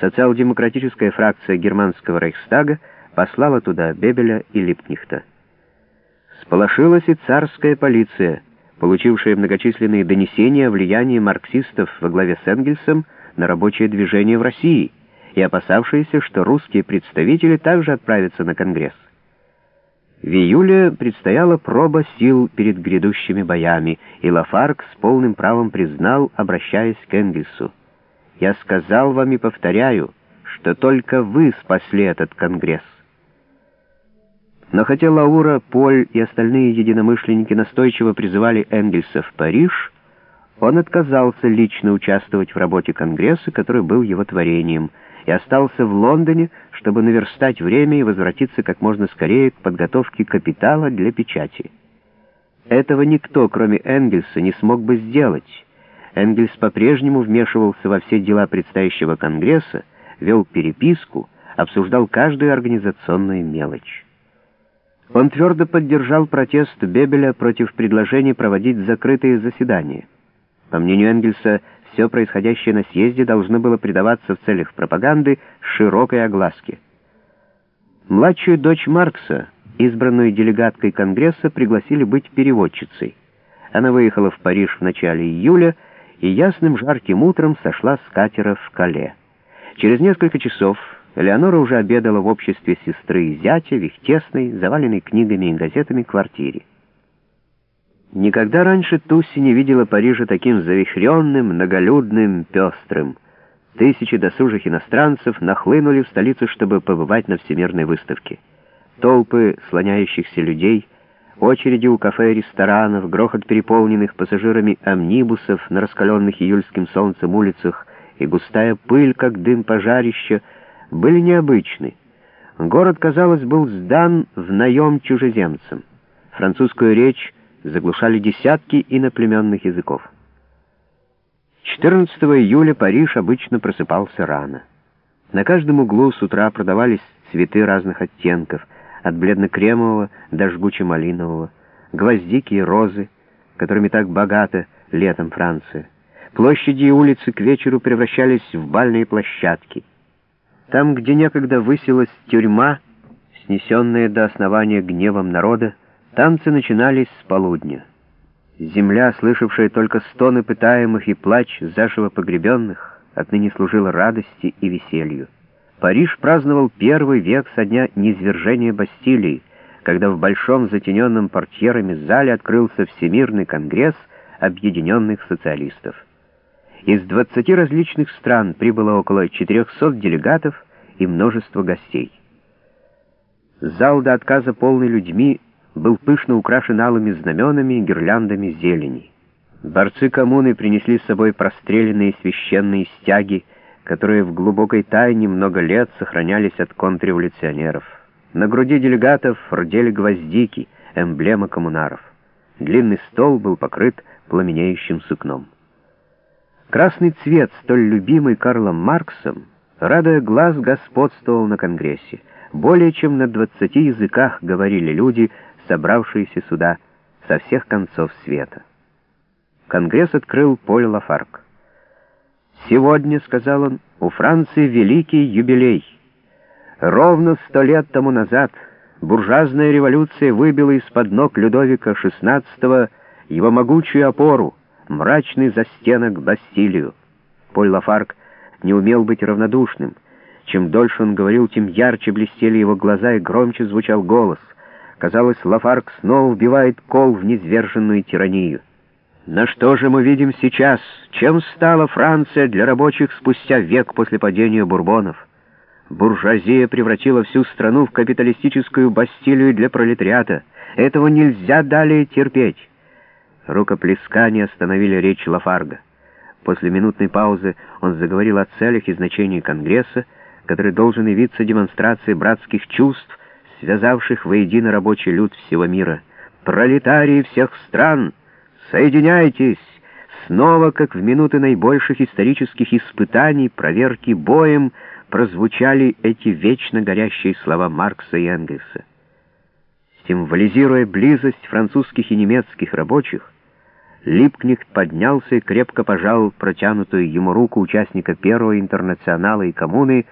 социал-демократическая фракция германского Рейхстага послала туда Бебеля и Липкнихта. Сполошилась и царская полиция, получившая многочисленные донесения о влиянии марксистов во главе с Энгельсом на рабочее движение в России и опасавшаяся, что русские представители также отправятся на Конгресс. В июле предстояла проба сил перед грядущими боями, и Лафарк с полным правом признал, обращаясь к Энгельсу. «Я сказал вам и повторяю, что только вы спасли этот Конгресс». Но хотя Лаура, Поль и остальные единомышленники настойчиво призывали Энгельса в Париж, он отказался лично участвовать в работе Конгресса, который был его творением, и остался в Лондоне, чтобы наверстать время и возвратиться как можно скорее к подготовке капитала для печати. Этого никто, кроме Энгельса, не смог бы сделать. Энгельс по-прежнему вмешивался во все дела предстоящего Конгресса, вел переписку, обсуждал каждую организационную мелочь. Он твердо поддержал протест Бебеля против предложения проводить закрытые заседания. По мнению Энгельса, все происходящее на съезде должно было придаваться в целях пропаганды широкой огласке. Младшую дочь Маркса, избранную делегаткой Конгресса, пригласили быть переводчицей. Она выехала в Париж в начале июля и ясным жарким утром сошла с катера в Кале. Через несколько часов Элеонора уже обедала в обществе сестры и зятя в их тесной, заваленной книгами и газетами квартире. Никогда раньше Тусси не видела Парижа таким завихренным, многолюдным, пестрым. Тысячи досужих иностранцев нахлынули в столицу, чтобы побывать на всемирной выставке. Толпы слоняющихся людей, очереди у кафе и ресторанов, грохот переполненных пассажирами амнибусов на раскаленных июльским солнцем улицах и густая пыль, как дым пожарища, были необычны. Город, казалось, был сдан в наем чужеземцам. Французскую речь заглушали десятки иноплеменных языков. 14 июля Париж обычно просыпался рано. На каждом углу с утра продавались цветы разных оттенков, от бледно-кремового до жгуче-малинового, гвоздики и розы, которыми так богата летом Франция. Площади и улицы к вечеру превращались в бальные площадки. Там, где некогда высилась тюрьма, снесенная до основания гневом народа, Танцы начинались с полудня. Земля, слышавшая только стоны пытаемых и плач заживо погребенных, отныне служила радости и веселью. Париж праздновал первый век со дня низвержения Бастилии, когда в большом затененном портьерами зале открылся Всемирный конгресс объединенных социалистов. Из 20 различных стран прибыло около 400 делегатов и множество гостей. Зал до отказа полный людьми был пышно украшен алыми знаменами и гирляндами зелени. Борцы коммуны принесли с собой простреленные священные стяги, которые в глубокой тайне много лет сохранялись от контрреволюционеров. На груди делегатов рдели гвоздики, эмблема коммунаров. Длинный стол был покрыт пламенеющим сукном. Красный цвет, столь любимый Карлом Марксом, радуя глаз, господствовал на Конгрессе. Более чем на двадцати языках говорили люди, собравшиеся сюда со всех концов света. Конгресс открыл Поль Лафарк. «Сегодня, — сказал он, — у Франции великий юбилей. Ровно сто лет тому назад буржуазная революция выбила из-под ног Людовика XVI его могучую опору, мрачный застенок Бастилию. Поль Лафарк не умел быть равнодушным. Чем дольше он говорил, тем ярче блестели его глаза и громче звучал голос — Казалось, Лафарк снова вбивает кол в низверженную тиранию. На что же мы видим сейчас? Чем стала Франция для рабочих спустя век после падения бурбонов? Буржуазия превратила всю страну в капиталистическую бастилию для пролетариата. Этого нельзя далее терпеть. Рукоплескания остановили речь Лафарга. После минутной паузы он заговорил о целях и значении Конгресса, который должен явиться демонстрацией братских чувств, связавших воедино рабочий люд всего мира. Пролетарии всех стран, соединяйтесь! Снова, как в минуты наибольших исторических испытаний, проверки боем, прозвучали эти вечно горящие слова Маркса и Энгельса. Символизируя близость французских и немецких рабочих, Липкнехт поднялся и крепко пожал протянутую ему руку участника первого интернационала и коммуны,